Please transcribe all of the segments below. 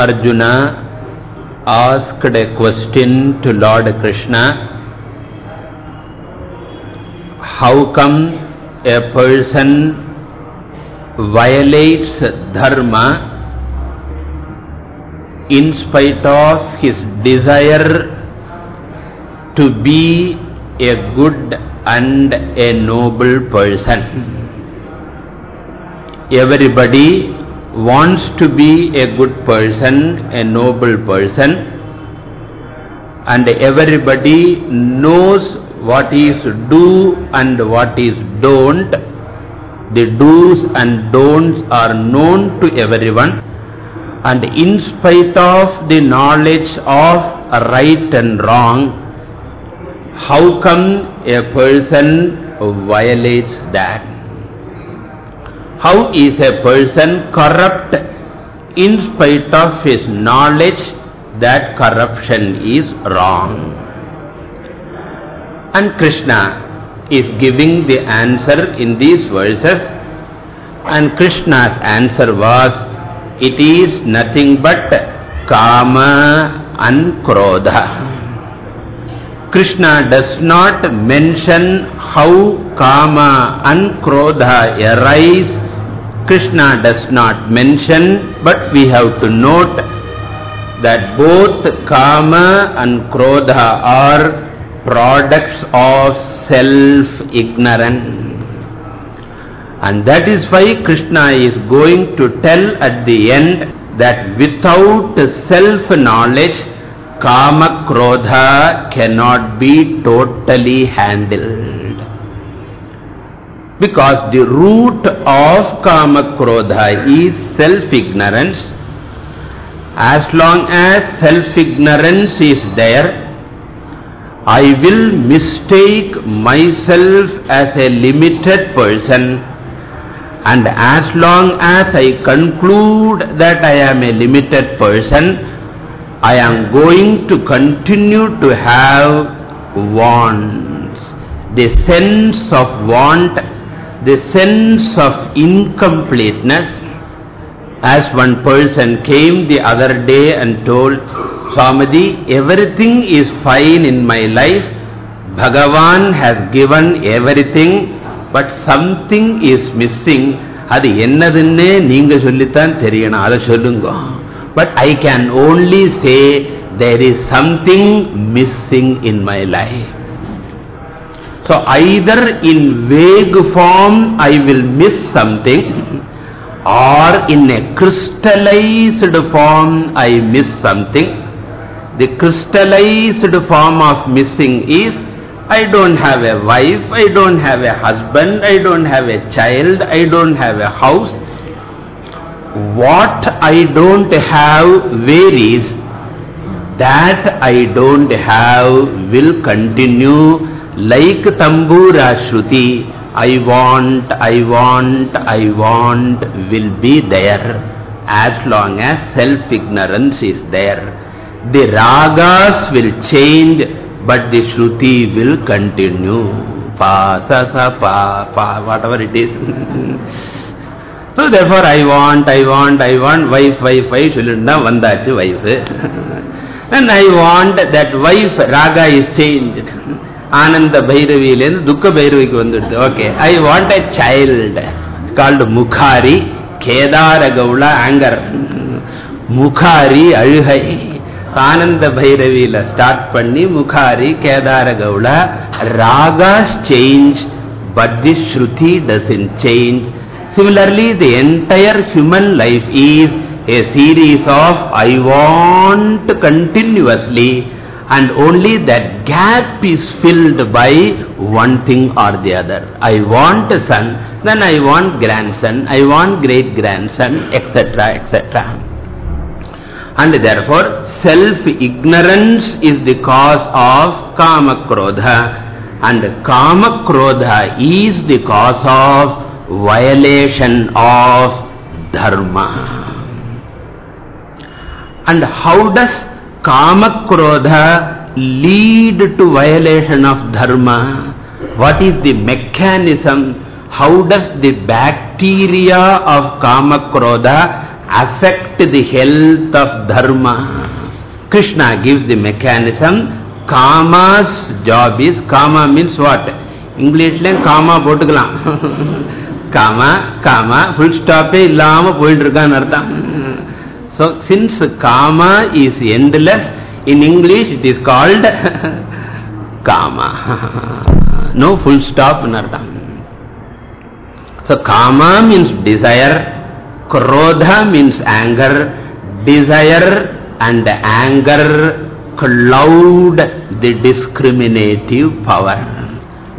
Arjuna asked a question to Lord Krishna. How come a person violates dharma in spite of his desire to be a good and a noble person? Everybody wants to be a good person, a noble person, and everybody knows what is do and what is don't. The do's and don'ts are known to everyone. And in spite of the knowledge of right and wrong, how come a person violates that? How is a person corrupt in spite of his knowledge that corruption is wrong? And Krishna is giving the answer in these verses. And Krishna's answer was, it is nothing but kama and krodha. Krishna does not mention how kama and krodha arise Krishna does not mention, but we have to note that both Kama and Krodha are products of self-ignorance. And that is why Krishna is going to tell at the end that without self-knowledge, Kama Krodha cannot be totally handled. Because the root of kama krodha is self-ignorance. As long as self-ignorance is there, I will mistake myself as a limited person and as long as I conclude that I am a limited person, I am going to continue to have wants. The sense of want the sense of incompleteness as one person came the other day and told Swamiji, everything is fine in my life. Bhagavan has given everything, but something is missing. அது என்னதுன்னே நீங்க சொல்லித்தான் தெரியணும் அதை சொல்லுங்க But I can only say there is something missing in my life. so either in vague form I will miss something or in a crystallized form I miss something. The crystallized form of missing is I don't have a wife, I don't have a husband, I don't have a child, I don't have a house. What I don't have varies. That I don't have will continue like Tambura Shruti, I want, I want, I want will be there as long as self-ignorance is there. The ragas will change, but the Shruti will continue. Pa, sa, sa, pa, pa, whatever it is. so therefore I want, I want, I want, wife, wife, wife, Shulunda, vandachu, wife. and I want that wife, raga is changed. ஆனந்த பைரவியிலேருந்து துக்க பைரவிக்கு வந்துடுது. Okay I want a child called Mukhari Kedaragaula anger Mukhari அழுகை ஆனந்த பைரவியில start பண்ணி Mukhari Kedaragaula ragas change but the shruti doesn't change Similarly, the entire human life is a series of I want continuously and only that gap is filled by one thing or the other. I want a son, then I want grandson, I want great-grandson, etc., etc. And therefore, self-ignorance is the cause of kama-krodha and kama-krodha is the cause of violation of dharma. And how does kamakrodha lead to violation of dharma what is the mechanism how does the bacteria of kamakrodha affect the health of dharma krishna gives the mechanism kama's job is kama means what english la kama potukalam kama kama full stop illama poidirukkan artham So, since karma is endless, in English it is called karma. no full stop, nardam. So, kama means desire, krodha means anger, desire and anger cloud the discriminative power.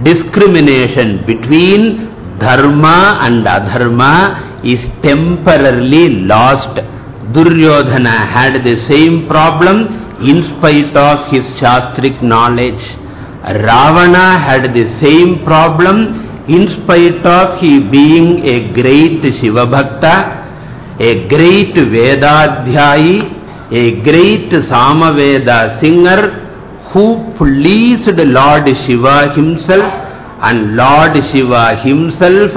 Discrimination between dharma and adharma is temporarily lost Duryodhana had the same problem in spite of his shastric knowledge. Ravana had the same problem in spite of he being a great Shiva Bhakta, a great Vedadhyayi, a great Samaveda singer who pleased Lord Shiva himself and Lord Shiva himself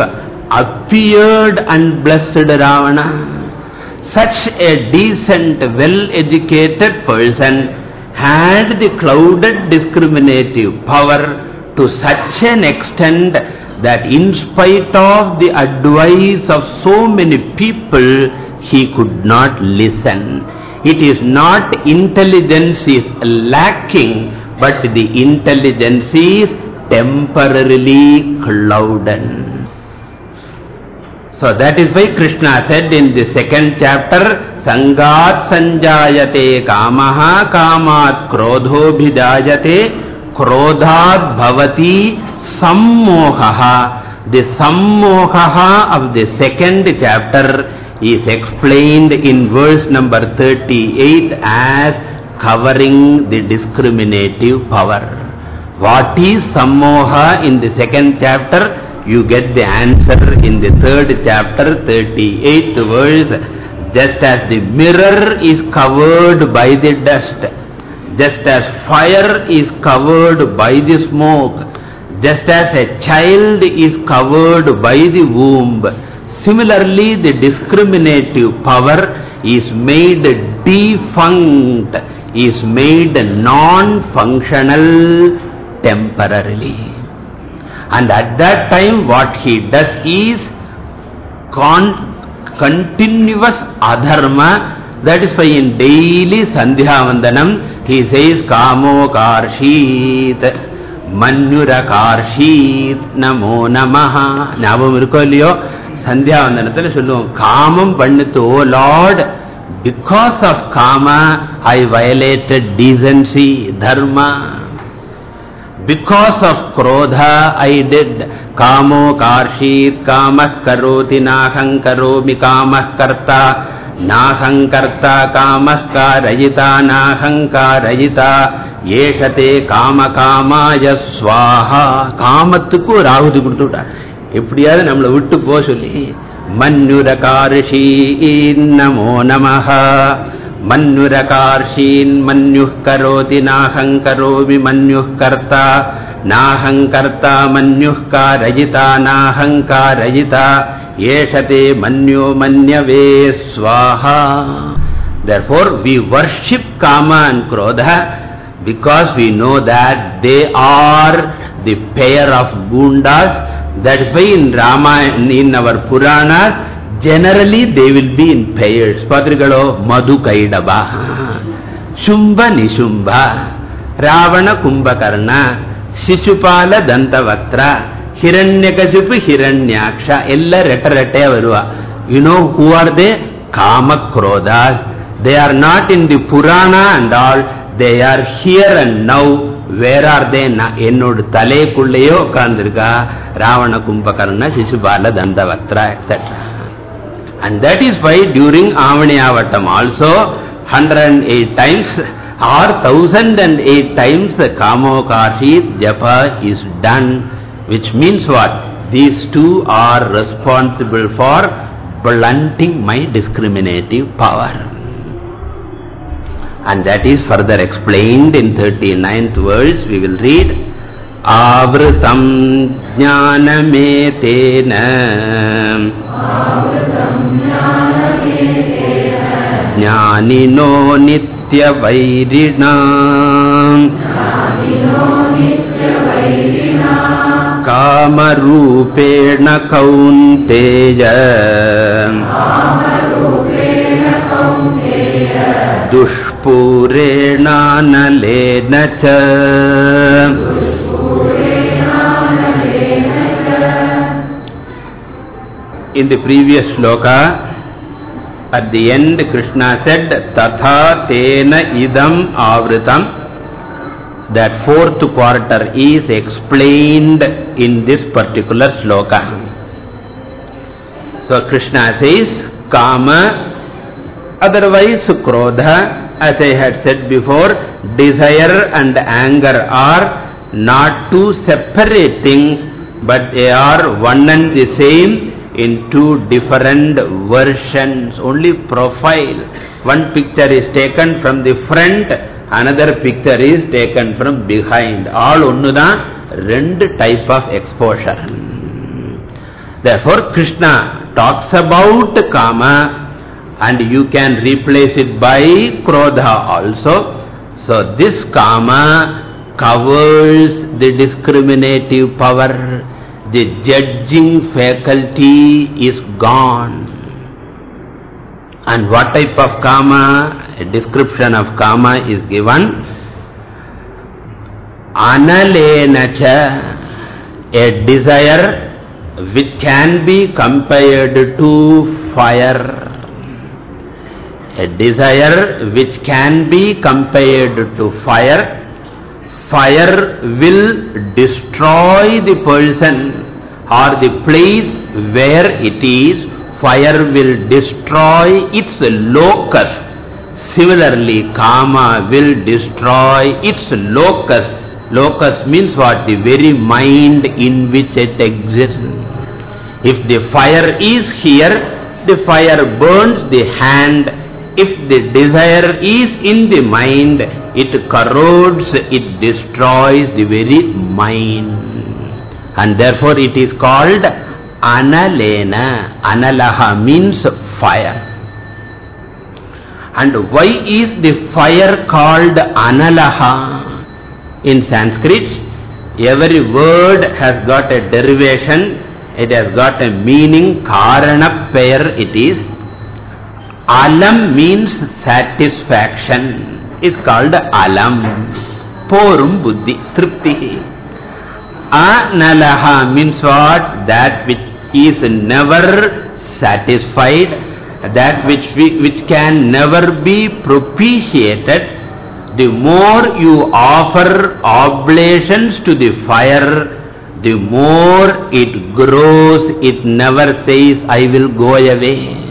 appeared and blessed Ravana. Such a decent, well-educated person had the clouded discriminative power to such an extent that in spite of the advice of so many people, he could not listen. It is not intelligence is lacking, but the intelligence is temporarily clouded. So that is why Krishna said in the second chapter, Sangat sanjayate kamaha kamat krodho bhidayate krodhat bhavati sammohaha. The sammohaha of the second chapter is explained in verse number 38 as covering the discriminative power. What is sammoha in the second chapter? You get the answer in the third chapter, 38th verse. Just as the mirror is covered by the dust, just as fire is covered by the smoke, just as a child is covered by the womb, similarly the discriminative power is made defunct, is made non-functional temporarily. And at that time what he does is con continuous adharma. That is why in daily Sandhya Vandanam he says Kamo Karshit Manyura Karshit Namo Namaha. ஞாபகம் இருக்கோ இல்லையோ சந்தியா வந்தனத்தில் சொல்லுவோம் காமம் பண்ணுத்து oh lord because of kama I violated decency, dharma. Because of krodha I did kamo karshit kamah karoti nahang karomi kamah karta nahang karta kamah karayita nahang karayita yeshate kama kamaya swaha காமத்துக்கு ஒரு ஆகுதி கொடுத்து விட்டார் எப்படியாவது நம்மளை விட்டு போ சொல்லி மன்னுரகார்ஷீன் நமோ நமஹ मन्युरकार्षीन् मन्युः करोति नाहङ्करोमि मन्युः कर्ता नाहङ्कर्ता मन्युः कारयिता नाहङ्कारयिता एष ते मन्यो मन्यवे स्वाहा Therefore, we worship Kama and Krodha because we know that they are the pair of gundas. That is why in Rama, in our Puranas, generally they will be in pairs. Padrigalo Madhu Kaidaba, Shumba Nishumba, Ravana Kumbhakarna, Shishupala Dantavatra, Hiranyakasipu Hiranyaksha, Ella Retta Retta Varua. You know who are they? Kama Krodhas. They are not in the Purana and all. They are here and now. Where are they? என்னோட தலைக்குள்ளேயோ உட்கார்ந்திருக்கா Ravana Kumbhakarna சிசுபால தந்தவக்திரா etcetera And that is why during Avaniyavatam also 108 times or 1008 times the Kamo Karshit Japa is done. Which means what? These two are responsible for blunting my discriminative power. And that is further explained in 39th verse. We will read. आवृतं ज्ञानमेतेन। ज्ञानिनो नित्यवैरिणा। कामरूपेण कौन्तेय। दुष्पूरेणानलेन च In the previous sloka, at the end Krishna said, Tatha tena idam avritam. That fourth quarter is explained in this particular sloka. So Krishna says, Kama, otherwise Krodha, as I had said before, desire and anger are not two separate things, but they are one and the same in two different versions, only profile. One picture is taken from the front, another picture is taken from behind. All onnuda, rendu type of exposure. Therefore, Krishna talks about Kama and you can replace it by Krodha also. So, this Kama covers the discriminative power the judging faculty is gone. And what type of kama? A description of kama is given. Analenacha, a desire which can be compared to fire. A desire which can be compared to fire. Fire will destroy the person or the place where it is, fire will destroy its locus. Similarly, kama will destroy its locus. Locus means what? The very mind in which it exists. If the fire is here, the fire burns the hand. If the desire is in the mind, it corrodes, it destroys the very mind. And therefore it is called Analena. Analaha means fire. And why is the fire called Analaha? In Sanskrit, every word has got a derivation, it has got a meaning, Karana pair it is. Alam means satisfaction, is called Alam. Porum buddhi, triptihi. Analaha means what? That which is never satisfied, that which, we, which can never be propitiated. The more you offer oblations to the fire, the more it grows, it never says, I will go away.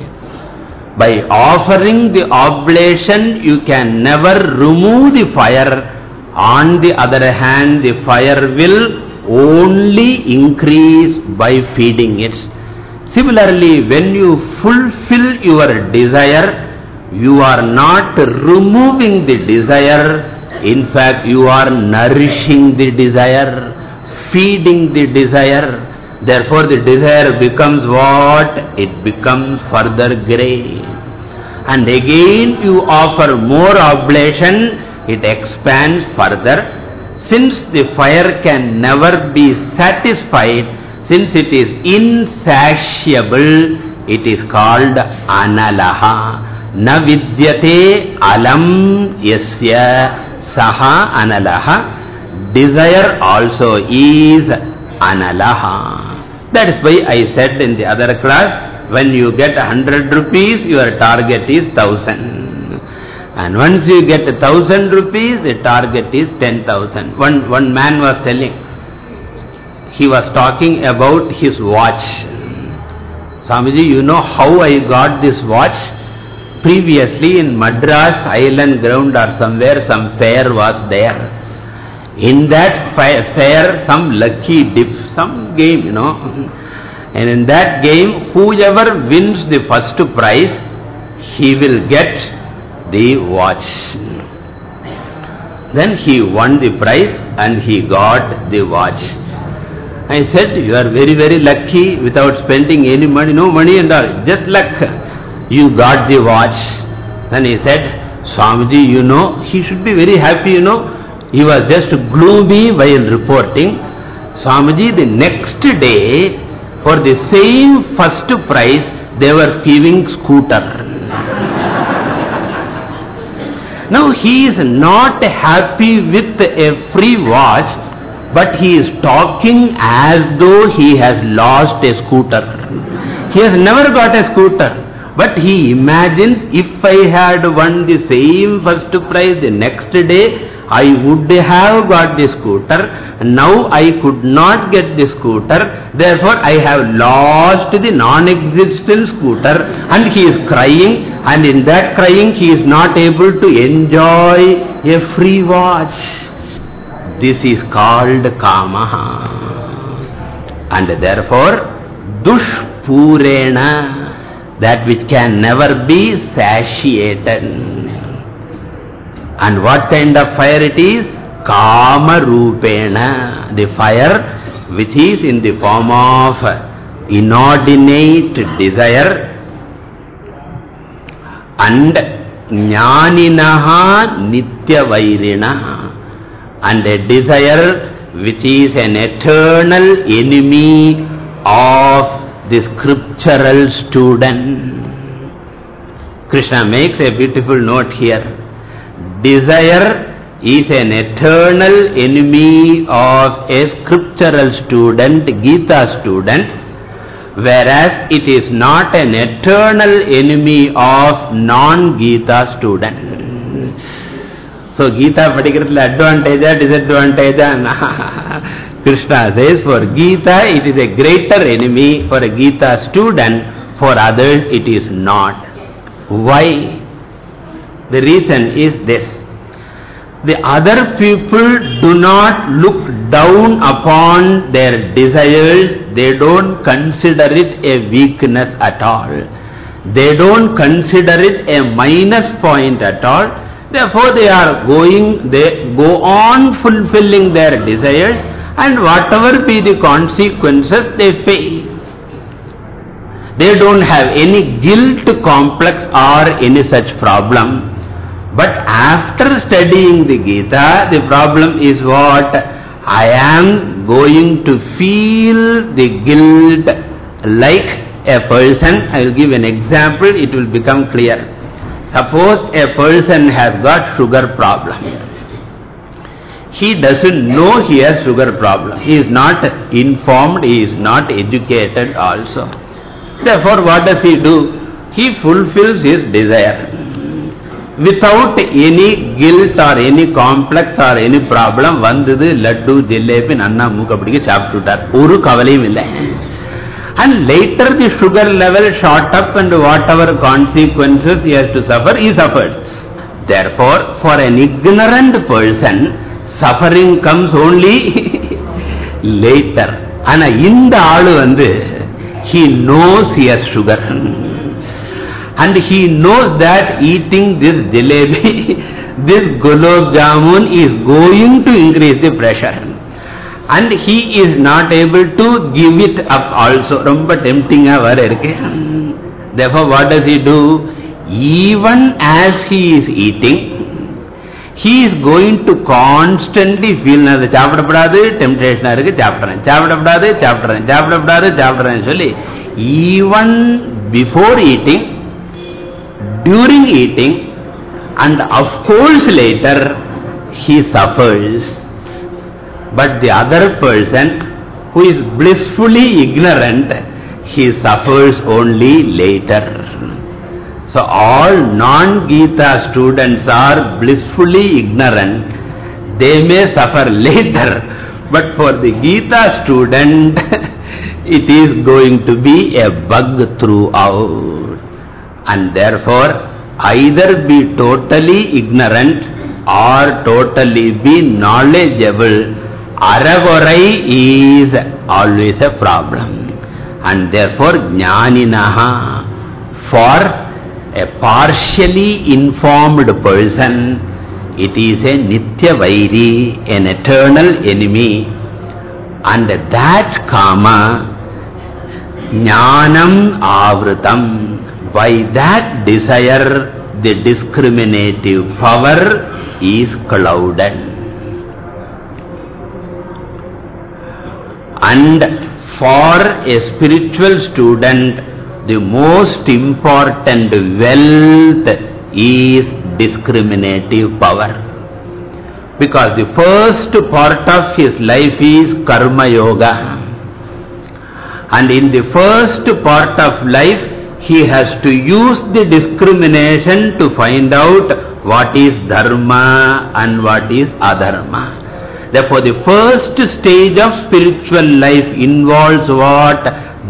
By offering the oblation, you can never remove the fire. On the other hand, the fire will only increase by feeding it. Similarly, when you fulfill your desire, you are not removing the desire. In fact, you are nourishing the desire, feeding the desire. Therefore, the desire becomes what? It becomes further great. And again, you offer more oblation, it expands further. Since the fire can never be satisfied, since it is insatiable, it is called analaha. Na vidyate alam yasya saha analaha. Desire also is analaha. That is why I said in the other class, when you get a hundred rupees, your target is thousand. And once you get a thousand rupees, the target is ten thousand. One, one man was telling, he was talking about his watch. Swamiji, you know how I got this watch? Previously in Madras Island ground or somewhere, some fair was there. In that fair, some lucky dip, some game, you know. And in that game, whoever wins the first prize, he will get the watch. Then he won the prize and he got the watch. I said, you are very, very lucky without spending any money, no money and all, just luck. You got the watch. Then he said, Swamiji, you know, he should be very happy, you know. He was just gloomy while reporting. Swamiji, the next day, for the same first prize, they were giving scooter. Now he is not happy with a free watch, but he is talking as though he has lost a scooter. He has never got a scooter. But he imagines if I had won the same first prize the next day, I would have got the scooter. Now I could not get the scooter. Therefore I have lost the non-existent scooter. And he is crying. And in that crying he is not able to enjoy a free watch. This is called kamaha. And therefore, dushpurena that which can never be satiated. And what kind of fire it is? Kama Rupena, the fire which is in the form of inordinate desire and Jnaninaha Nitya Vairina and a desire which is an eternal enemy of the scriptural student. Krishna makes a beautiful note here. Desire is an eternal enemy of a scriptural student, Gita student, whereas it is not an eternal enemy of non-Gita student. So Gita particularly advantage disadvantage? Krishna says for Gita it is a greater enemy, for a Gita student, for others it is not. Why? The reason is this. The other people do not look down upon their desires, they don't consider it a weakness at all. They don't consider it a minus point at all. Therefore they are going, they go on fulfilling their desires and whatever be the consequences they face. They don't have any guilt complex or any such problem. But after studying the Gita, the problem is what? I am going to feel the guilt like a person. I will give an example, it will become clear. Suppose a person has got sugar problem. He doesn't know he has sugar problem. He is not informed, he is not educated also. Therefore, what does he do? He fulfills his desire. Without any guilt or any complex or any problem, vandது laddu, jalebi, nanna மூக்கப்படிக்கு சாப்பிட்டுட்டார் ஒரு கவலையும் இல்லை and later the sugar level shot up and whatever consequences he has to suffer, he suffered. Therefore, for an ignorant person, suffering comes only later. ஆனா இந்த ஆளு வந்து he knows he has sugar. And he knows that eating this jalebi, this gulab jamun is going to increase the pressure. And he is not able to give it up also. ரொம்ப tempting வர இருக்கு. Therefore what does he do? Even as he is eating, he is going to constantly feel அது சாப்பிடப்படாது temptation இருக்கு சாப்பிடுறேன் சாப்பிடப்படாது சாப்பிடுறேன் சாப்பிடப்படாது சாப்பிடுறேன் சொல்லி even before eating during eating and of course later he suffers but the other person who is blissfully ignorant he suffers only later so all non-Gita students are blissfully ignorant. They may suffer later. But for the Gita student, it is going to be a bug throughout. And therefore, either be totally ignorant or totally be knowledgeable. Aravorai is always a problem. And therefore, jnaninaha, for a partially informed person, it is a nitya vairi, an eternal enemy. And that kama, jnanam avritam, by that desire the discriminative power is clouded. And for a spiritual student, the most important wealth is discriminative power. Because the first part of his life is karma yoga. And in the first part of life, he has to use the discrimination to find out what is dharma and what is adharma. Therefore, the first stage of spiritual life involves what?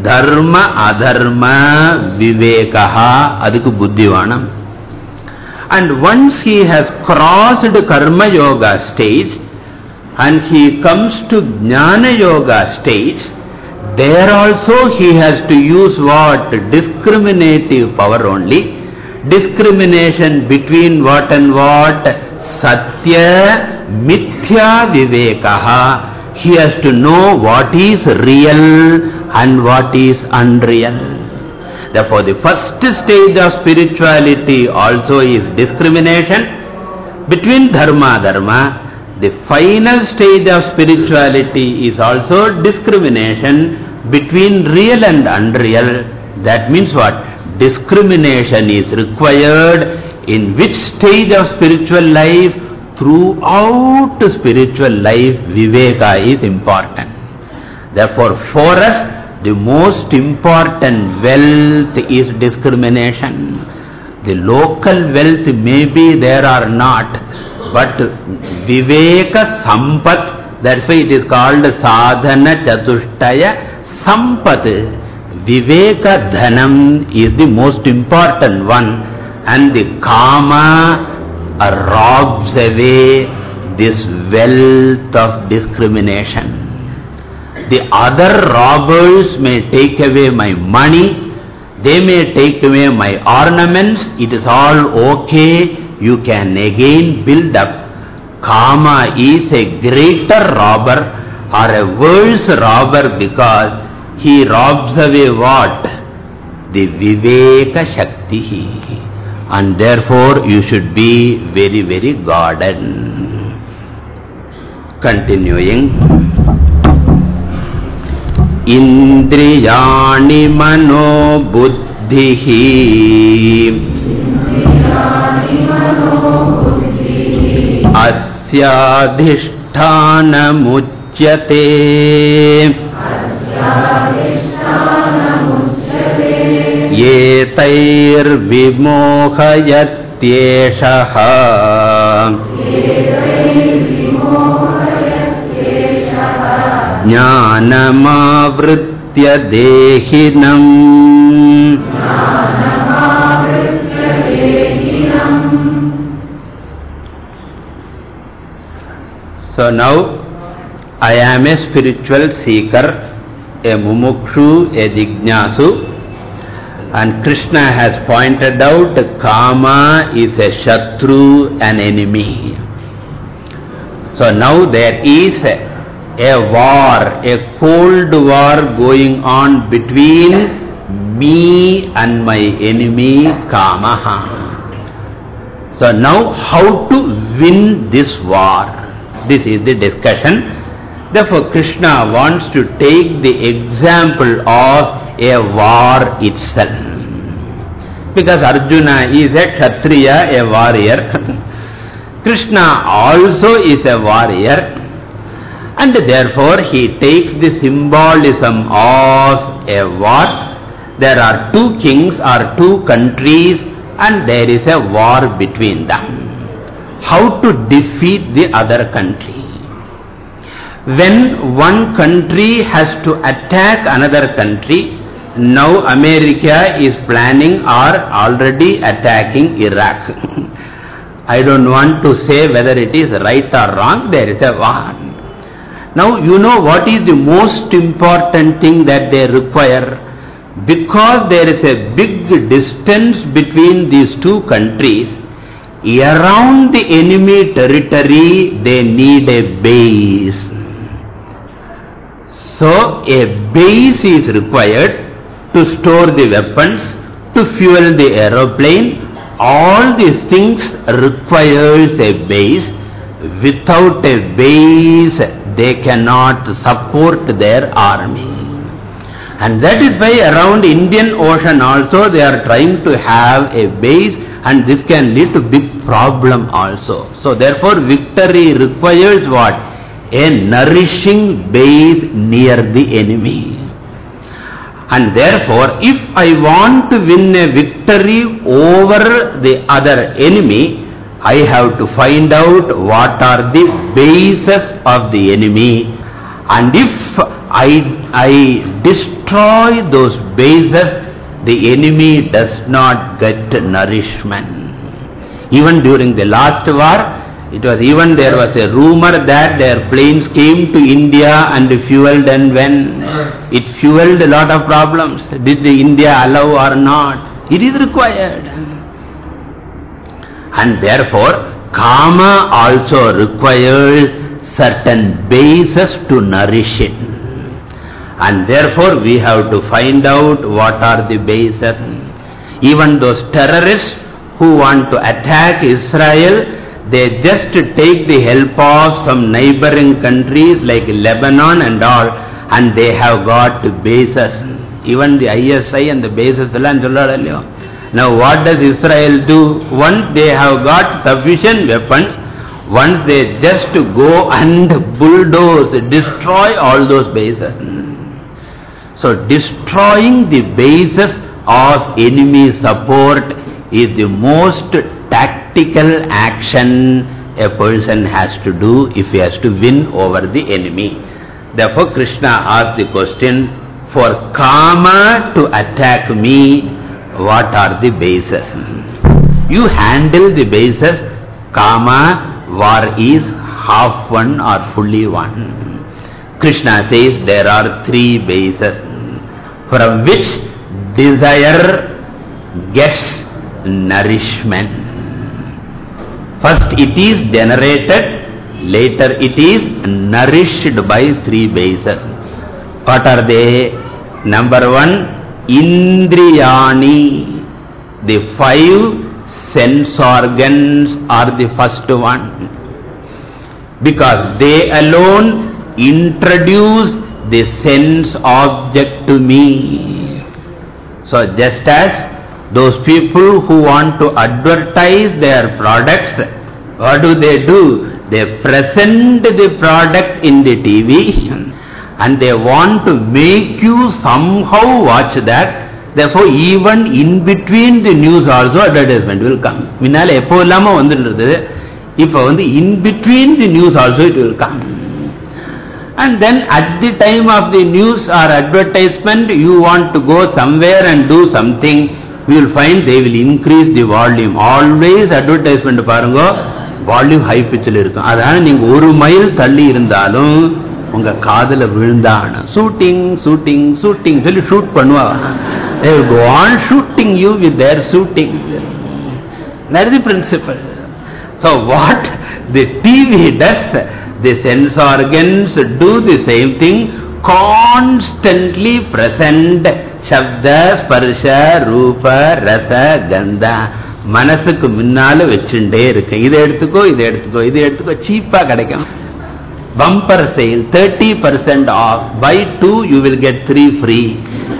Dharma, adharma, vivekaha, adhikku buddhivanam. And once he has crossed the karma yoga stage and he comes to jnana yoga stage, there also he has to use what? Discriminative power only. Discrimination between what and what? Satya, Mithya Vivekaha. He has to know what is real and what is unreal. Therefore, the first stage of spirituality also is discrimination between dharma dharma. The final stage of spirituality is also discrimination between real and unreal. That means what? Discrimination is required in which stage of spiritual life? Throughout spiritual life, Viveka is important. Therefore, for us, the most important wealth is discrimination. The local wealth may be there or not, but Viveka Sampat, that's why it is called Sadhana Chatushtaya Sampat. Viveka Dhanam is the most important one and the Kama robs away this wealth of discrimination. The other robbers may take away my money, they may take away my ornaments, it is all okay, you can again build up. Kama is a greater robber or a worse robber because he robs away what? The Viveka Shakti. And therefore you should be very, very guarded. Continuing. Indriyani mano buddhihi अस्याधिष्ठानमुच्यते एतैर्विमोहयत्येषः ज्ञानमावृत्य देहिनम् So now I am a spiritual seeker, a mumukshu, a jignasu and Krishna has pointed out Kama is a shatru, an enemy. So now there is a, war, a cold war going on between me and my enemy Kamaha. So now how to win this war? This is the discussion. Therefore, Krishna wants to take the example of a war itself. Because Arjuna is a Kshatriya, a warrior. Krishna also is a warrior. And therefore, he takes the symbolism of a war. There are two kings or two countries and there is a war between them how to defeat the other country. When one country has to attack another country, now America is planning or already attacking Iraq. I don't want to say whether it is right or wrong, there is a war. Now you know what is the most important thing that they require? Because there is a big distance between these two countries, around the enemy territory they need a base. So a base is required to store the weapons, to fuel the aeroplane, all these things requires a base. Without a base, they cannot support their army. And that is why around Indian Ocean also they are trying to have a base and this can lead to big problem also. So therefore victory requires what? A nourishing base near the enemy. And therefore, if I want to win a victory over the other enemy, I have to find out what are the bases of the enemy. And if I, I destroy those bases, the enemy does not get nourishment. Even during the last war, it was even there was a rumor that their planes came to India and fueled and when it fueled a lot of problems. Did the India allow or not? It is required. And therefore, kama also requires certain bases to nourish it. And therefore, we have to find out what are the bases. Even those terrorists who want to attack Israel, they just take the help of some neighboring countries like Lebanon and all, and they have got bases. Even the ISI and the bases. Now what does Israel do? Once they have got sufficient weapons, once they just go and bulldoze, destroy all those bases. So destroying the bases of enemy support is the most tactical action a person has to do if he has to win over the enemy. Therefore, Krishna asked the question, for kama to attack me, what are the bases? You handle the bases, kama, war is half one or fully one. Krishna says there are three bases from which desire gets nourishment. First it is generated, later it is nourished by three bases. What are they? Number one, Indriyani. The five sense organs are the first one. Because they alone introduce the sense object to me. So just as those people who want to advertise their products, what do they do? They present the product in the TV and they want to make you somehow watch that. Therefore, even in between the news also advertisement will come. முன்னால எப்போ இல்லாம வந்துட்டு இப்போ வந்து in between the news also it will come. And then at the time of the news or advertisement, you want to go somewhere and do something, We will find they will increase the volume. Always advertisement பாருங்க volume high pitchல இருக்கும் அதனால நீங்க ஒரு mile தள்ளி இருந்தாலும் உங்க காதல விழுந்தான ஷூட்டிங் ஷூட்டிங் ஷூட்டிங் சொல்லி ஷூட் பண்ணுவா they will go on shooting you with their shooting that is the principle so what the TV does the sense organs do the same thing constantly present சப்த ஸ்பர்ஷ ரூப ரச கந்தா மனசுக்கு முன்னால வச்சுட்டே இருக்கு இதை எடுத்துக்கோ இதை எடுத்துக்கோ இதை எடுத்துக்கோ. சீப்பா கிடைக்கும். Bumper sale thirty percent off buy two you will get three free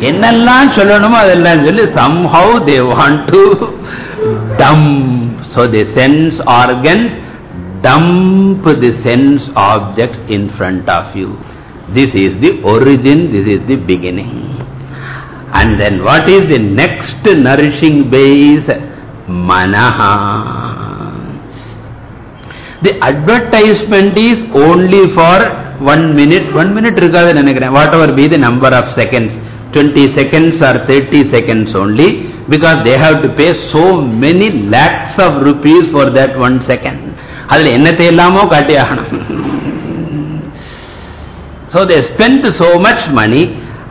என்னெல்லாம் சொல்லணுமோ அதெல்லாம் சொல்லி somehow they want to dump so the sense organs dump the sense object in front of you. This is the origin, this is the beginning. And then what is the next nourishing base? Manaha. The advertisement is only for one minute. One minute regarding whatever be the number of seconds. 20 seconds or 30 seconds only because they have to pay so many lakhs of rupees for that one second. அதில் என்னத்தை எல்லாமோ காட்டி ஆகணும் so they spend so much money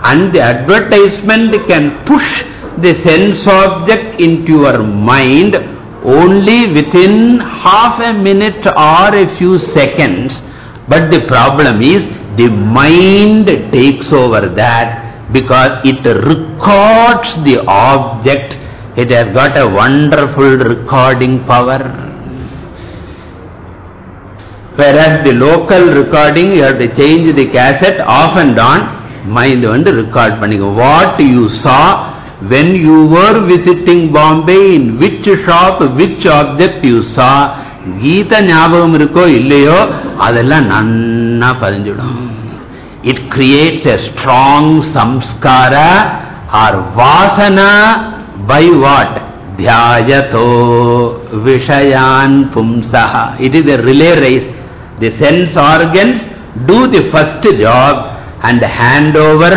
and the advertisement can push the sense object into your mind only within half a minute or a few seconds. But the problem is the mind takes over that because it records the object It has got a wonderful recording power. Whereas the local recording, you have to change the cassette off and on, mind வந்து record பண்ணிங்க. What you saw when you were visiting Bombay, in which shop, which object you saw, கீத ஞாபகம் இருக்கோ இல்லையோ அதெல்லாம் நன்னா பதிஞ்சிடும் it creates a strong samskara or vasana by what dhyayato vishayan pumsaha it is a relay race the sense organs do the first job and hand over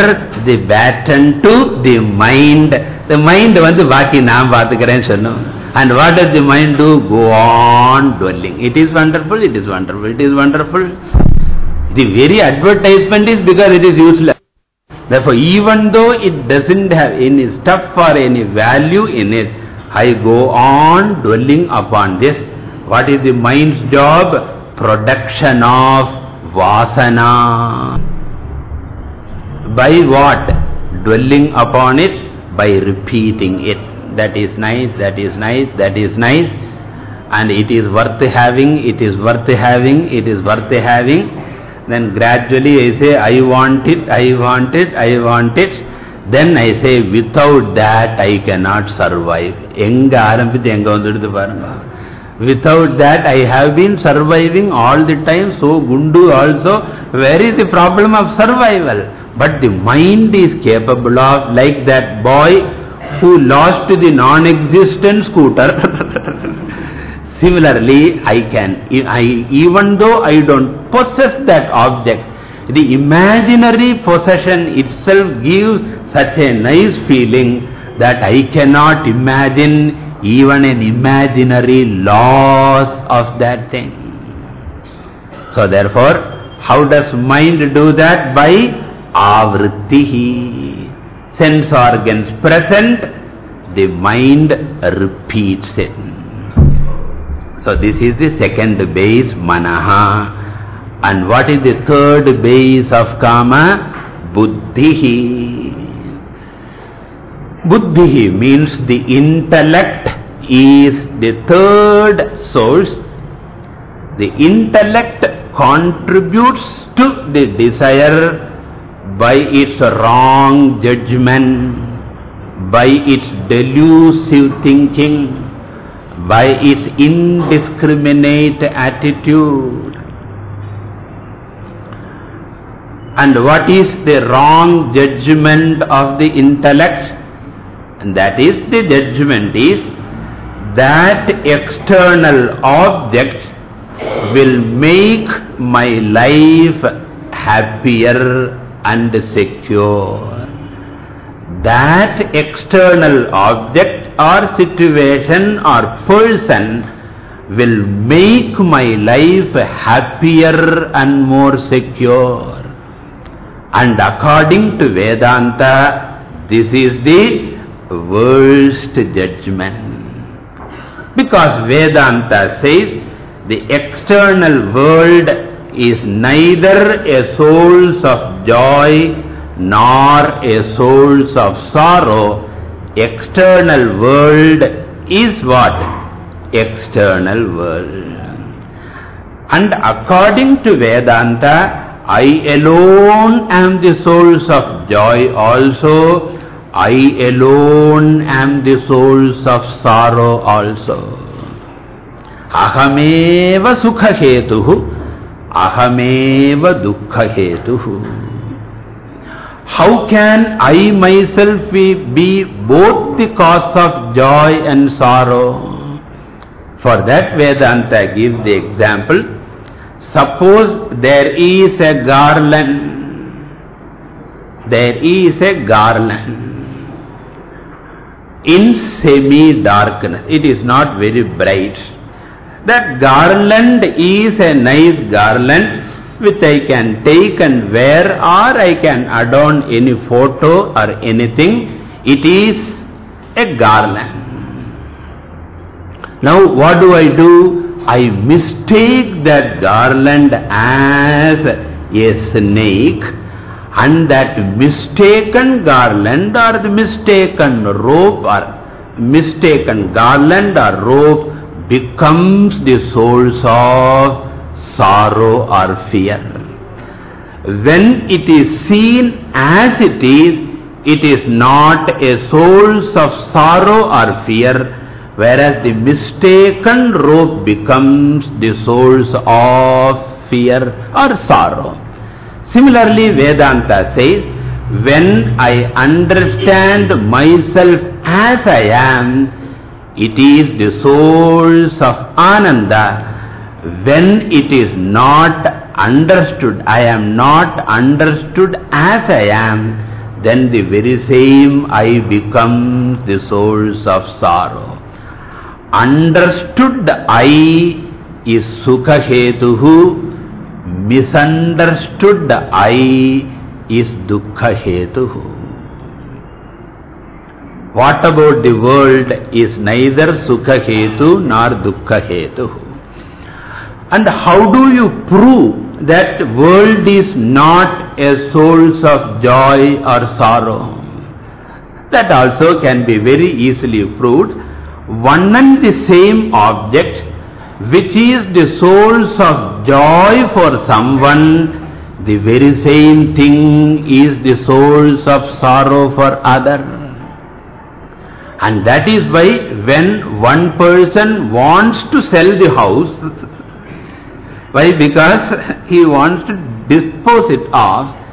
the baton to the mind the mind வந்து பாக்கி நான் பாத்துக்கிறேன்னு சொன்னோம் and what does the mind do go on dwelling it is wonderful it is wonderful it is wonderful the very advertisement is because it is useless therefore even though it doesn't have any stuff or any value in it I go on dwelling upon this what is the mind's job production of vasana By what? Dwelling upon it, by repeating it. That is nice, that is nice, that is nice. And it is worth having, it is worth having, it is worth having. Then gradually I say, I want it, I want it, I want it. Then I say, without that I cannot survive. Enga arambithu enga vandududu paranga. Without that I have been surviving all the time. So Gundu also, where is the problem of survival? But the mind is capable of like that boy who lost the non-existent scooter. Similarly, I can, I, even though I don't possess that object, the imaginary possession itself gives such a nice feeling that I cannot imagine even an imaginary loss of that thing. So therefore, how does mind do that? By avrittihi sense organs present, the mind repeats it. So this is the second base, manaha. And what is the third base of kama? Buddhihi. Buddhihi means the intellect is the third source. The intellect contributes to the desire by its wrong judgment, by its delusive thinking, by its indiscriminate attitude. And what is the wrong judgment of the intellect? And that is the judgment is that external object will make my life happier and secure. That external object or situation or person will make my life happier and more secure. And according to Vedanta, this is the worst judgment. Because Vedanta says the external world is neither a source of joy nor a source of sorrow. External world is what? External world. And according to Vedanta, I alone am the source of joy also. I alone am the source of sorrow also. Ahameva sukha hetuhu. Ahameva dukkha hetuhu. How can I myself be both the cause of joy and sorrow? For that Vedanta gives the example. Suppose there is a garland. There is a garland. In semi-darkness. It is not very bright. That garland is a nice garland which I can take and wear or I can adorn any photo or anything. It is a garland. Now what do I do? I mistake that garland as a snake and that mistaken garland or the mistaken rope or mistaken garland or rope becomes the source of sorrow or fear. When it is seen as it is, it is not a source of sorrow or fear, whereas the mistaken rope becomes the source of fear or sorrow. Similarly, Vedanta says, when I understand myself as I am, it is the source of Ananda. When it is not understood, I am not understood as I am, then the very same I becomes the source of sorrow. Understood I is Sukha Hetuhu, misunderstood I is dukkha hetu. What about the world is neither sukha hetu nor dukkha hetu. And how do you prove that world is not a source of joy or sorrow? That also can be very easily proved. One and the same object which is the source of joy for someone the very same thing is the source of sorrow for other. And that is why when one person wants to sell the house, why? Because he wants to dispose it off,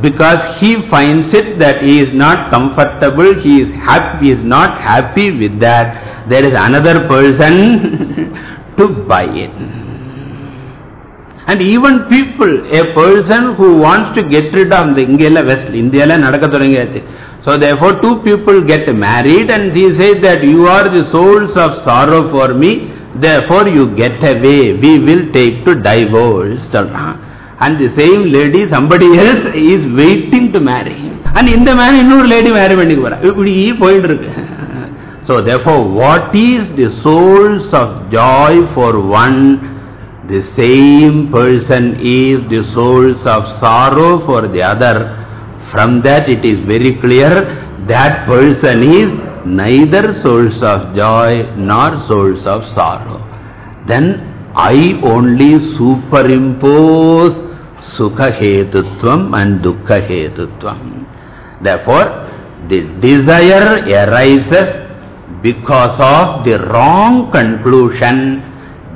because he finds it that he is not comfortable, he is happy, he is not happy with that, there is another person to buy it. And even people, a person who wants to get rid of the Ingela West, India So therefore two people get married and he says that you are the source of sorrow for me, therefore you get away, we will take to divorce. And the same lady, somebody else is waiting to marry. And in the man, இன்னொரு lady marry பண்ணிக்கு இப்படி போயிட்டு இருக்கு. So therefore, what is the source of joy for one The same person is the source of sorrow for the other. From that it is very clear that person is neither source of joy nor source of sorrow. Then I only superimpose sukha hetutvam and dukkha hetutvam. Therefore, the desire arises because of the wrong conclusion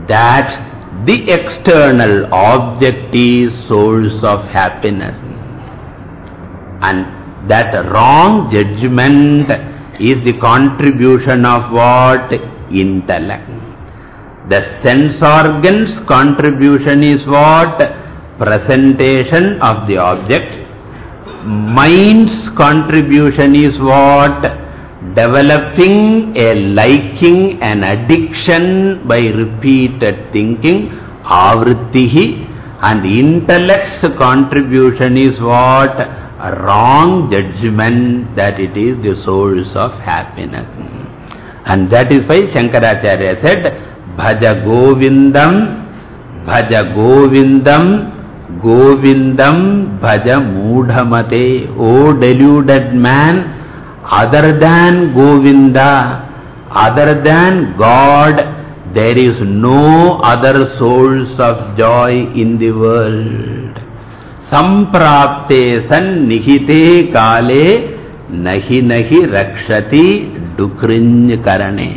that the external object is source of happiness. And that wrong judgment is the contribution of what? Intellect. The sense organ's contribution is what? Presentation of the object. Mind's contribution is what? Developing a liking, an addiction by repeated thinking, avrittihi, and intellect's contribution is what? A wrong judgment that it is the source of happiness. And that is why Shankaracharya said, Bhaja Govindam, Bhaja Govindam, Govindam Bhaja Mudhamate. O deluded man, other than Govinda, other than God, there is no other source of joy in the world. Samprapte san nihite kale nahi nahi rakshati dukrinj karane.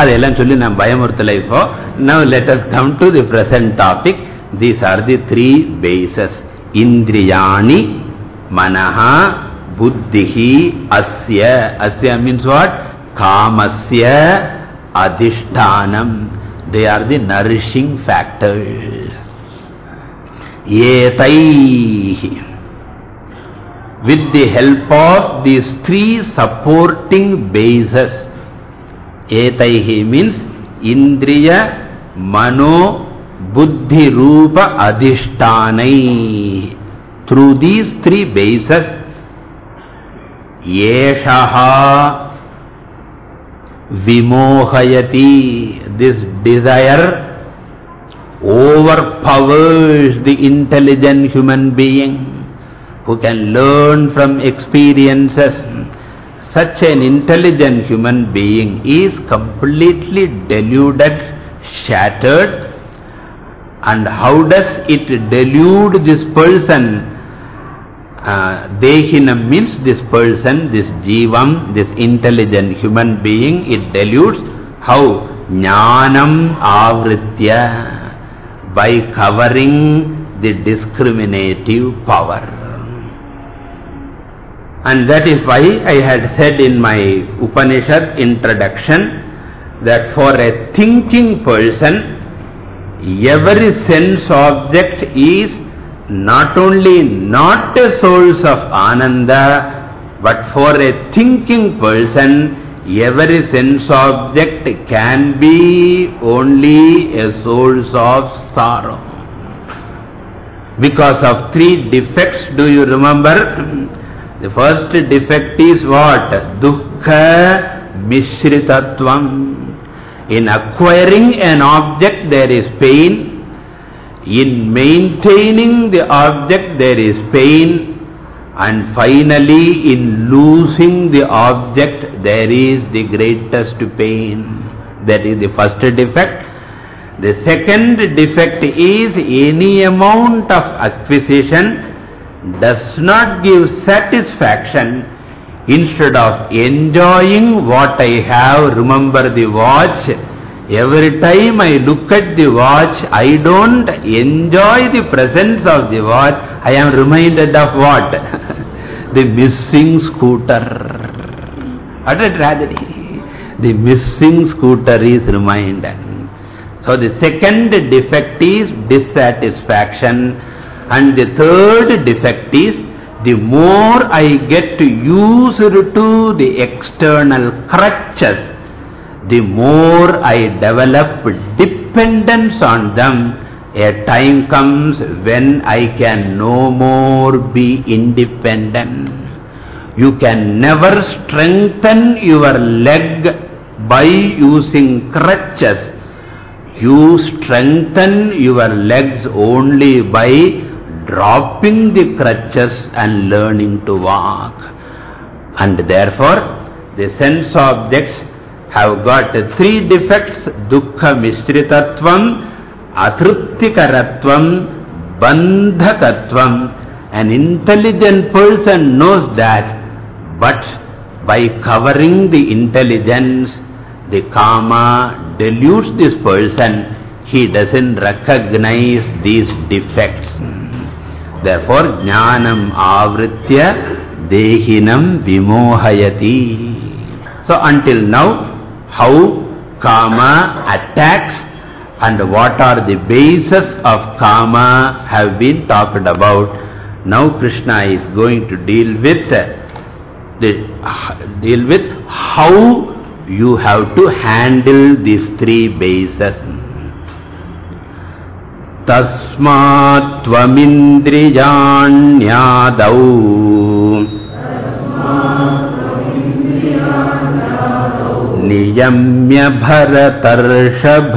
அதெல்லாம் சொல்லி நாம் பயமுறுத்தலை இப்போ now let us come to the present topic these are the three bases indriyani manaha buddhihi asya. Asya means what? Kamasya adhishtanam. They are the nourishing factors. Etaihi. With the help of these three supporting bases. Etaihi means Indriya, Mano, Buddhi, Rupa, Adhishtanai. Through these three bases, Yeshaha Vimohayati. This desire overpowers the intelligent human being who can learn from experiences. such an intelligent human being is completely deluded, shattered. And how does it delude this person? Uh, Dehinam means this person, this jivam, this intelligent human being, it deludes. How? Jnanam avritya. By covering the discriminative power. And that is why I had said in my Upanishad introduction that for a thinking person, every sense object is not only not a source of ananda, but for a thinking person, every sense object can be only a source of sorrow. Because of three defects, do you remember? The first defect is what? Dukkha Mishritatvam. In acquiring an object there is pain. In maintaining the object there is pain. And finally in losing the object there is the greatest pain. That is the first defect. The second defect is any amount of acquisition does not give satisfaction, instead of enjoying what I have, remember the watch, every time I look at the watch, I don't enjoy the presence of the watch, I am reminded of what? the missing scooter. What a tragedy. The missing scooter is reminded. So the second defect is dissatisfaction and the third defect is, the more I get used to the external crutches, the more I develop dependence on them. A time comes when I can no more be independent. You can never strengthen your leg by using crutches. You strengthen your legs only by dropping the crutches and learning to walk. And therefore, the sense objects have got three defects, dukkha mishritatvam, atruptikaratvam, bandhakatvam. An intelligent person knows that, but by covering the intelligence, the kama deludes this person, he doesn't recognize these defects. Therefore, jnanam avritya dehinam vimohayati. So, until now, how kama attacks and what are the bases of kama have been talked about. Now Krishna is going to deal with the, deal with how you have to handle these three bases. तस्मात्त्वमिन्द्रियाण्यादौ नियम्य भरतर्षभ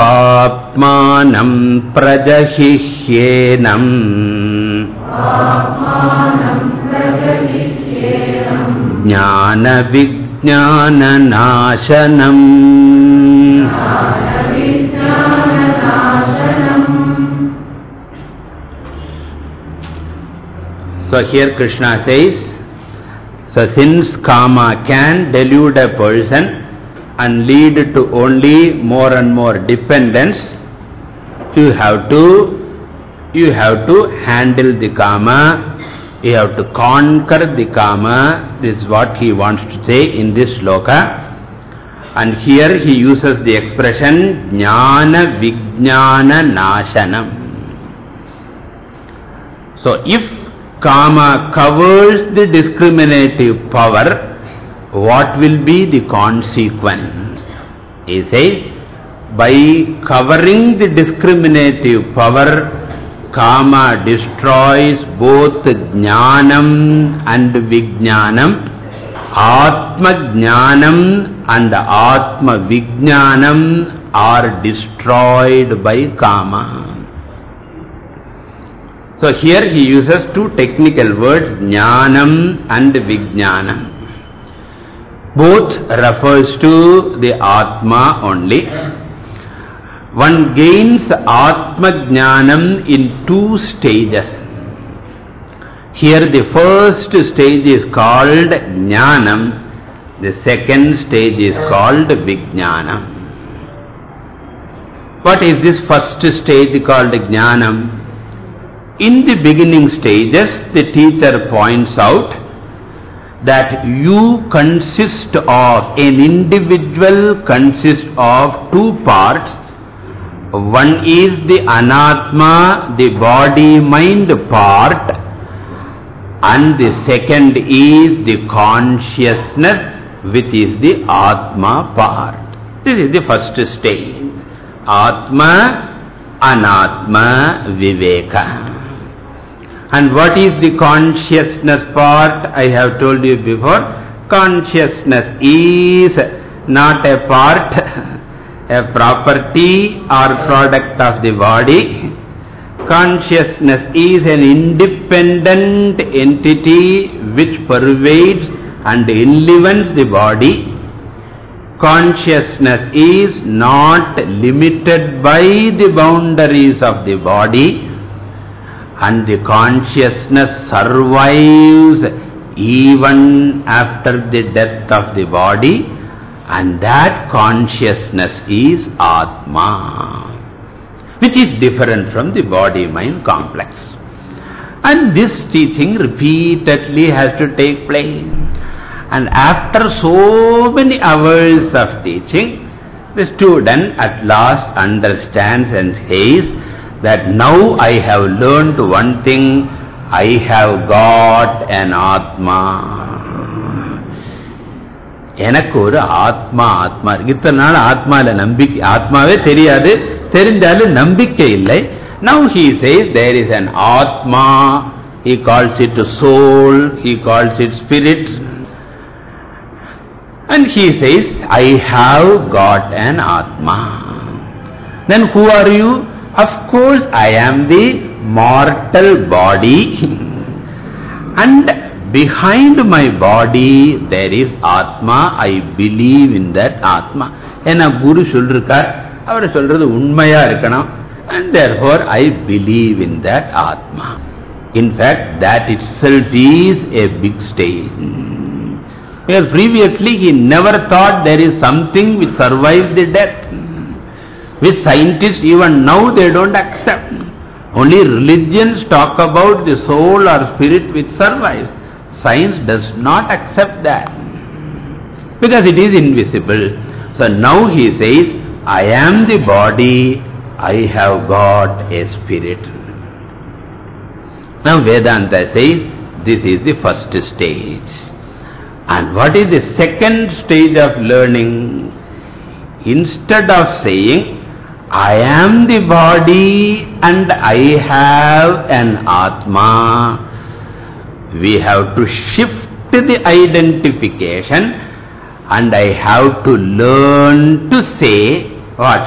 पाप्मानम् प्रजहिष्येनम् ज्ञानविज्ञ So here Krishna says, so since kama can delude a person and lead to only more and more dependence, you have to, you have to handle the kama you have to conquer the kama. This is what he wants to say in this sloka. And here he uses the expression jnana vijnana nashanam. So if kama covers the discriminative power, what will be the consequence? He says, by covering the discriminative power, Kama destroys both Jnanam and Vijnanam. Atma Jnanam and Atma Vijnanam are destroyed by Kama. So here he uses two technical words, jnanam and vijnanam. Both refers to the Atma only. One gains Atma Jnanam in two stages. Here the first stage is called Jnanam, the second stage is called Vijnanam. What is this first stage called Jnanam? In the beginning stages, the teacher points out that you consist of, an individual consists of two parts. One is the anatma, the body-mind part, and the second is the consciousness, which is the atma part. This is the first stage. Atma, anatma, viveka. And what is the consciousness part? I have told you before. Consciousness is not a part, a property or product of the body. Consciousness is an independent entity which pervades and enlivens the body. Consciousness is not limited by the boundaries of the body and the consciousness survives even after the death of the body and that consciousness is Atma which is different from the body-mind complex. And this teaching repeatedly has to take place. And after so many hours of teaching, the student at last understands and says, that now I have learned one thing, I have got an Atma. எனக்கு ஒரு ஆத்மா ஆத்மா இருக்கு இத்தனை நாள் ஆத்மால நம்பிக்கை ஆத்மாவே தெரியாது தெரிஞ்சாலும் நம்பிக்கை இல்லை now he says there is an atma he calls it soul he calls it spirit and he says i have got an atma then who are you of course, I am the mortal body and behind my body there is Atma. I believe in that Atma. ஏன்னா குரு சொல்லிருக்கார் அவர் சொல்றது உண்மையா இருக்கணும் and therefore I believe in that Atma. In fact, that itself is a big stage. Because previously he never thought there is something which survives the death which scientists even now they don't accept. Only religions talk about the soul or spirit which survives. Science does not accept that. Because it is invisible. So now he says, I am the body, I have got a spirit. Now Vedanta says, this is the first stage. And what is the second stage of learning? Instead of saying, I am the body and I have an Atma. We have to shift the identification and I have to learn to say what?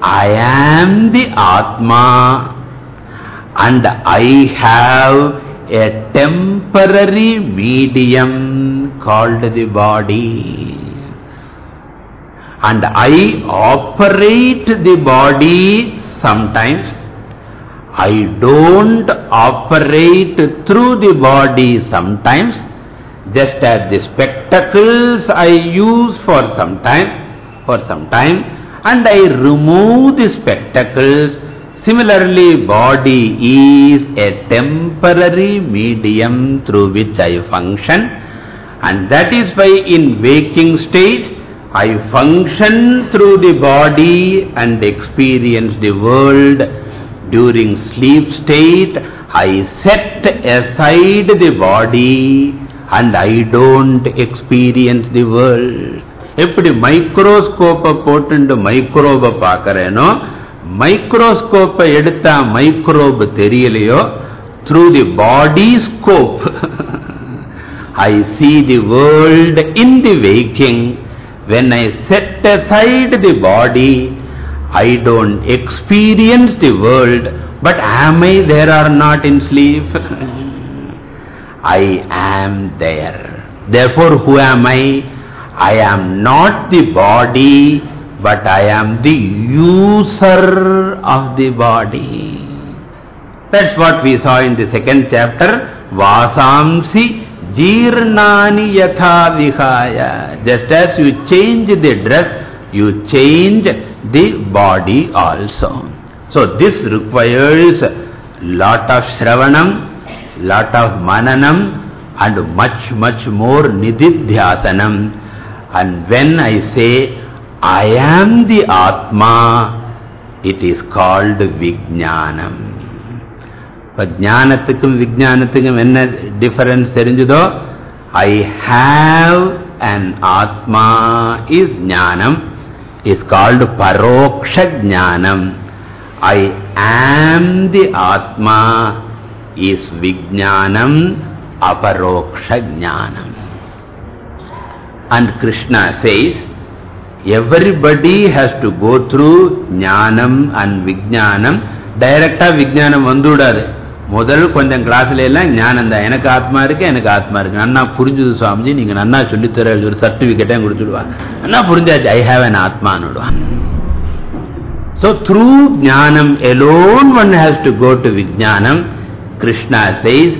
I am the Atma and I have a temporary medium called the body and I operate the body sometimes. I don't operate through the body sometimes. Just as the spectacles I use for some time, for some time, and I remove the spectacles. Similarly, body is a temporary medium through which I function. And that is why in waking state, I function through the body and experience the world. During sleep state, I set aside the body and I don't experience the world. எப்படி மைக்ரோஸ்கோப்பை போட்டு மைக்ரோபை பார்க்கிறேனோ மைக்ரோஸ்கோப்பை எடுத்தா microbe தெரியலையோ through the body scope I see the world in the waking when I set aside the body, I don't experience the world, But am I there or not in sleep? I am there. Therefore, who am I? I am not the body, but I am the user of the body. That's what we saw in the second chapter. Vasamsi jirnani yatha vihaya. Just as you change the dress, you change the body also. So this requires lot of shravanam, lot of mananam and much, much more nididhyasanam. And when I say, I am the Atma, it is called Vijnanam. ജ്ഞാനത്തിക്കും വിജ്ഞാനത്തിനും എന്ന difference തെരഞ്ഞതോ I have an ആത്മാ ഈ jnanam is called paroksha jnanam. I am the atma is vijnanam aparoksha jnanam. And Krishna says everybody has to go through jnanam and vijnanam. ഡയറക്റ്റാ വിജ്ഞാനം വന്നുകൂടാതെ முதல் கொஞ்சம் கிளாஸ்ல எல்லாம் ஞானம் தான். எனக்கு ஆத்மா இருக்கு எனக்கு ஆத்மா இருக்கு. அண்ணா புரிஞ்சுது சுவாமிஜி. நீங்க நன்னா சொல்லித்தர ஒரு சர்டிபிகேட்டே கொடுத்துடுவாங்க. அண்ணா புரிஞ்சாச்சு ஐ ஹாவ் அன் ஆத்மான்னு விடுவான் so through jnanam alone one has to go to vijnanam Krishna says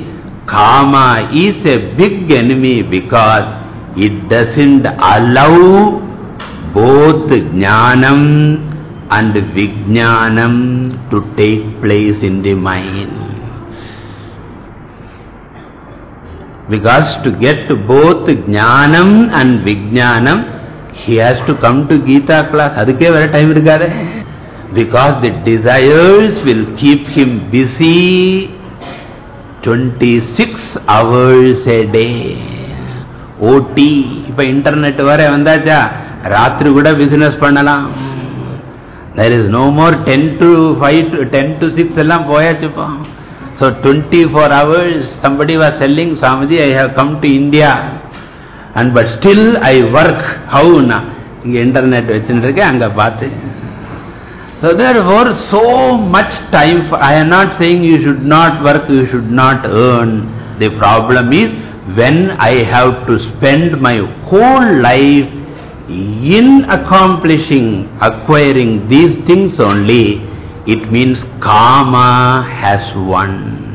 kama is a big enemy because it doesn't allow both jnanam and vijnanam to take place in the mind. Because to get both jnanam and vijnanam, he has to come to Gita class. Adhukke vare time irukade. Because the desires will keep him busy 26 hours a day. OT. Ipa internet vare vandacha. Ratri kuda business pannalam. There is no more 10 to 5, 10 to 6 ellam poyachu pa. So 24 hours somebody was telling, Swamiji, I have come to India. And but still I work. How na? Internet vechindirukke anga paathu. So therefore so much time. For, I am not saying you should not work, you should not earn. The problem is when I have to spend my whole life in accomplishing, acquiring these things only, it means kama has won.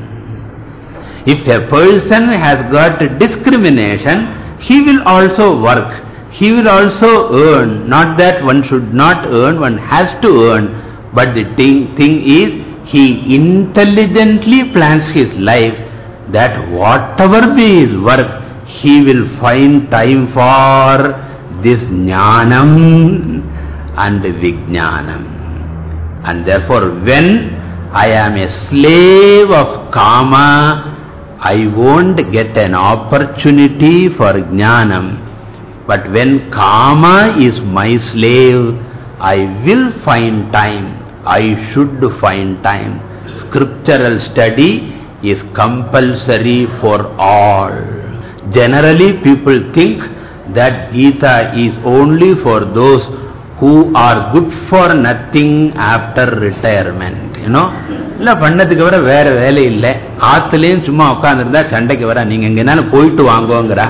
If a person has got discrimination, he will also work. He will also earn. Not that one should not earn, one has to earn. But the thing, thing is, he intelligently plans his life that whatever be his work, he will find time for this jnanam and vijnanam. And therefore, when I am a slave of kama, I won't get an opportunity for jnanam. But when kama is my slave, I will find time. I should find time. Scriptural study is compulsory for all. Generally people think that Gita is only for those who are good for nothing after retirement. You know? இல்ல பண்ணதுக்கு வர வேற வேலை இல்லை ஆத்துலயும் சும்மா உட்காந்துருந்தா சண்டைக்கு வர நீங்க எங்கனாலும் போயிட்டு வாங்குவோங்கிறா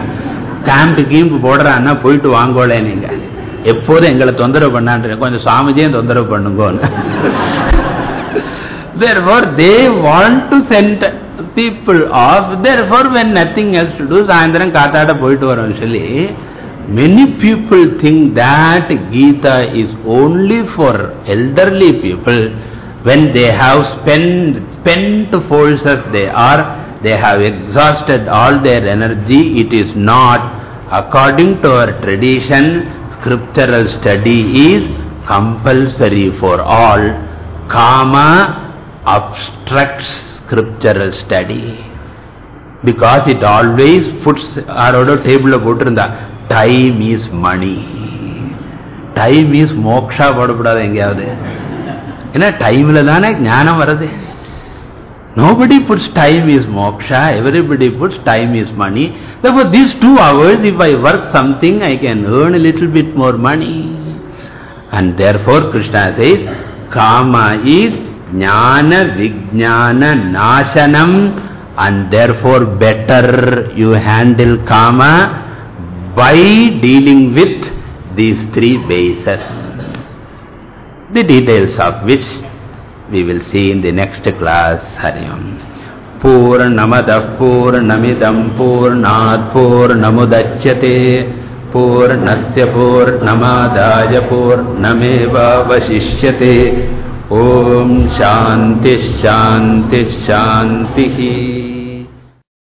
கேம்ப் கீம்பு போடுறான்னா போயிட்டு வாங்கோல நீங்க எப்போதும் எங்களை தொந்தரவு பண்ணான்ற கொஞ்சம் சாமிஜியும் தொந்தரவு பண்ணுங்கன்னு Therefore, they want to send people off. Therefore, when nothing else to do, சாயந்தரம் காத்தாட போயிட்டு வரோம் சொல்லி Many people think that Gita is only for elderly people when they have spent, spent forces they are, they have exhausted all their energy. It is not. According to our tradition, scriptural study is compulsory for all. Kama obstructs scriptural study. Because it always puts, our table of time is money. Time is moksha போடப்படாது எங்கேயாவது ஏன்னா டைம்ல தானே ஞானம் வருது Nobody puts time is moksha, everybody puts time is money. Therefore, these two hours, if I work something, I can earn a little bit more money. And therefore, Krishna says, Kama is jnana vijnana nashanam and therefore better you handle kama by dealing with these three bases. The details of which we will see in the next class. Hari Om. Purnamadah Purnamidam Purnat Purnamudachyate पूर्णस्य पूर्णमादाय पूर्णमेवावशिष्यते ॐ शान्तिः शान्तिः शान्तिः